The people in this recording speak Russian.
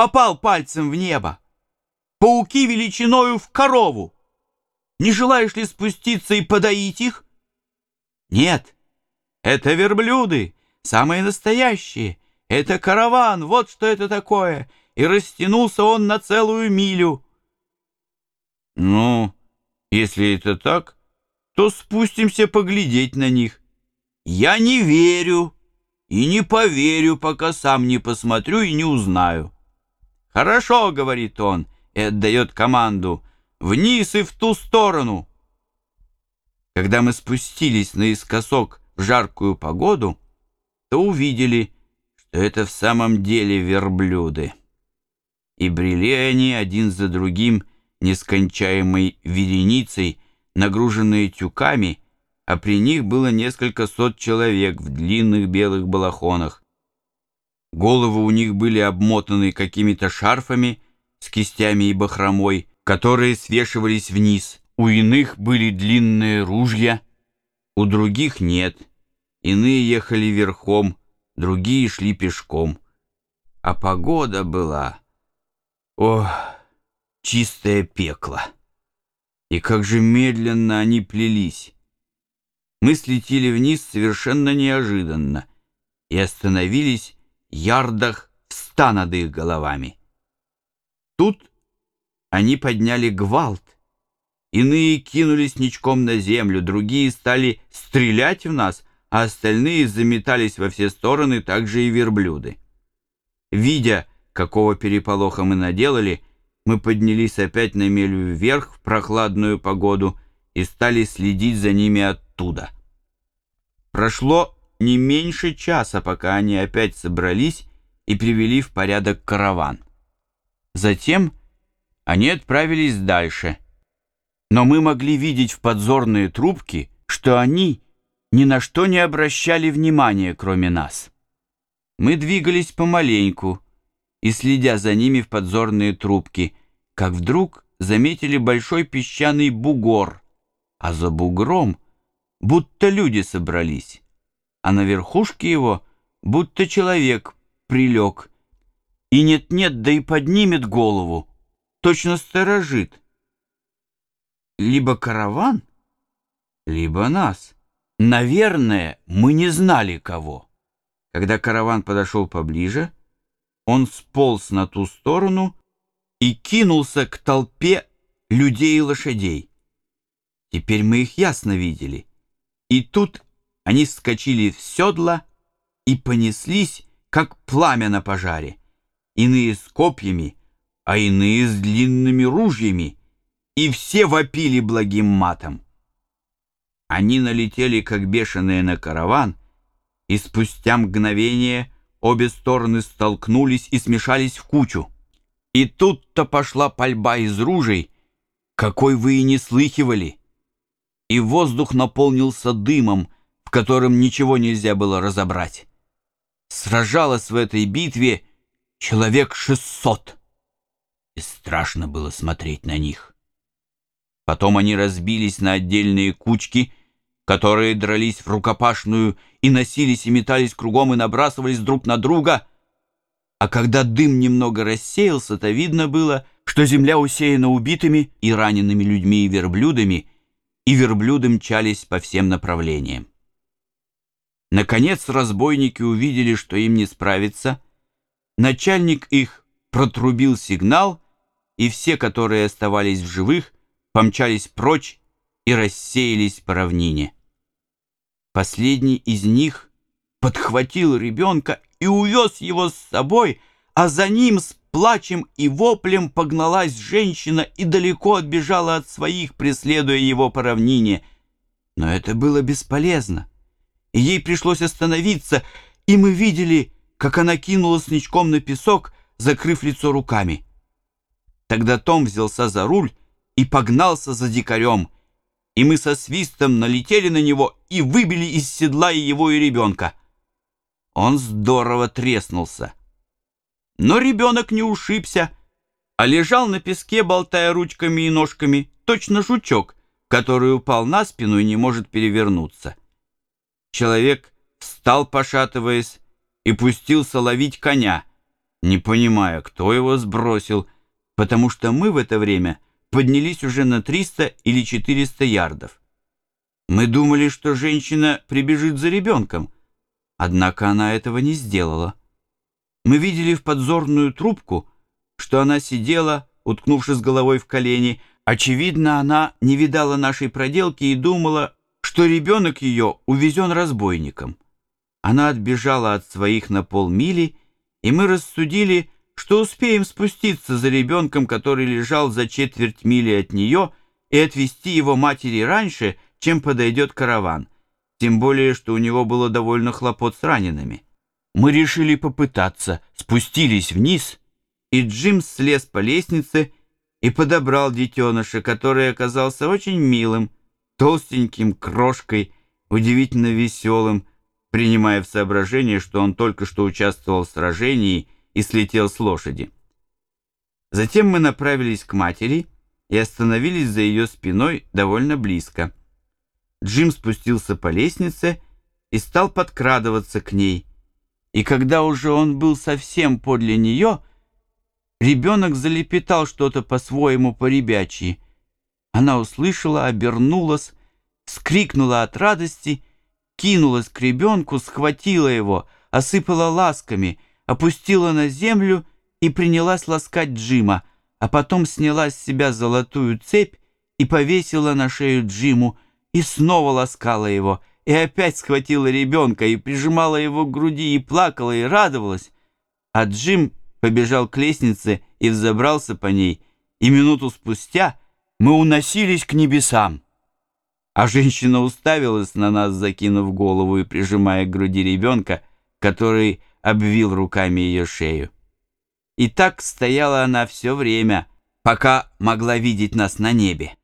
попал пальцем в небо. Пауки величиною в корову. Не желаешь ли спуститься и подоить их? Нет, это верблюды, самые настоящие. Это караван, вот что это такое. И растянулся он на целую милю. Ну, если это так, то спустимся поглядеть на них. Я не верю и не поверю, пока сам не посмотрю и не узнаю. Хорошо, говорит он, и отдает команду вниз и в ту сторону. Когда мы спустились наискосок в жаркую погоду, то увидели, что это в самом деле верблюды. И брели они один за другим нескончаемой вереницей, нагруженные тюками, а при них было несколько сот человек в длинных белых балахонах. Головы у них были обмотаны какими-то шарфами с кистями и бахромой, которые свешивались вниз. У иных были длинные ружья, у других нет. Иные ехали верхом, другие шли пешком. А погода была... Ох, чистое пекло. И как же медленно они плелись. Мы слетели вниз совершенно неожиданно и остановились ярдах в ста над их головами. Тут они подняли гвалт. Иные кинулись ничком на землю, другие стали стрелять в нас, а остальные заметались во все стороны, так же и верблюды. Видя, какого переполоха мы наделали, мы поднялись опять на мелю вверх в прохладную погоду и стали следить за ними оттуда. Прошло не меньше часа, пока они опять собрались и привели в порядок караван. Затем они отправились дальше. Но мы могли видеть в подзорные трубки, что они ни на что не обращали внимания, кроме нас. Мы двигались помаленьку и, следя за ними в подзорные трубки, как вдруг заметили большой песчаный бугор, а за бугром будто люди собрались, а на верхушке его будто человек прилег, и нет-нет, да и поднимет голову, точно сторожит. Либо караван, либо нас. Наверное, мы не знали кого. Когда караван подошел поближе, он сполз на ту сторону и кинулся к толпе людей и лошадей. Теперь мы их ясно видели. И тут они вскочили в седла и понеслись, как пламя на пожаре. Иные с копьями, а иные с длинными ружьями, и все вопили благим матом. Они налетели, как бешеные, на караван, и спустя мгновение обе стороны столкнулись и смешались в кучу. И тут-то пошла пальба из ружей, какой вы и не слыхивали. И воздух наполнился дымом, в котором ничего нельзя было разобрать. Сражалось в этой битве человек шестьсот и страшно было смотреть на них. Потом они разбились на отдельные кучки, которые дрались в рукопашную и носились и метались кругом и набрасывались друг на друга. А когда дым немного рассеялся, то видно было, что земля усеяна убитыми и ранеными людьми и верблюдами, и верблюды мчались по всем направлениям. Наконец разбойники увидели, что им не справиться. Начальник их протрубил сигнал, и все, которые оставались в живых, помчались прочь и рассеялись по равнине. Последний из них подхватил ребенка и увез его с собой, а за ним с плачем и воплем погналась женщина и далеко отбежала от своих, преследуя его по равнине. Но это было бесполезно, и ей пришлось остановиться, и мы видели, как она кинулась ничком на песок, закрыв лицо руками. Тогда Том взялся за руль и погнался за дикарем, и мы со свистом налетели на него и выбили из седла и его, и ребенка. Он здорово треснулся. Но ребенок не ушибся, а лежал на песке, болтая ручками и ножками, точно жучок, который упал на спину и не может перевернуться. Человек встал, пошатываясь, и пустился ловить коня — не понимая, кто его сбросил, потому что мы в это время поднялись уже на 300 или 400 ярдов. Мы думали, что женщина прибежит за ребенком, однако она этого не сделала. Мы видели в подзорную трубку, что она сидела, уткнувшись головой в колени. Очевидно, она не видала нашей проделки и думала, что ребенок ее увезен разбойником. Она отбежала от своих на полмили, и мы рассудили, что успеем спуститься за ребенком, который лежал за четверть мили от нее, и отвезти его матери раньше, чем подойдет караван, тем более, что у него было довольно хлопот с ранеными. Мы решили попытаться, спустились вниз, и Джим слез по лестнице и подобрал детеныша, который оказался очень милым, толстеньким, крошкой, удивительно веселым, принимая в соображение, что он только что участвовал в сражении и слетел с лошади. Затем мы направились к матери и остановились за ее спиной довольно близко. Джим спустился по лестнице и стал подкрадываться к ней. И когда уже он был совсем подле нее, ребенок залепетал что-то по-своему по-ребячьи. Она услышала, обернулась, скрикнула от радости, кинулась к ребенку, схватила его, осыпала ласками, опустила на землю и принялась ласкать Джима, а потом сняла с себя золотую цепь и повесила на шею Джиму, и снова ласкала его, и опять схватила ребенка, и прижимала его к груди, и плакала, и радовалась. А Джим побежал к лестнице и взобрался по ней, и минуту спустя мы уносились к небесам. А женщина уставилась на нас, закинув голову и прижимая к груди ребенка, который обвил руками ее шею. И так стояла она все время, пока могла видеть нас на небе.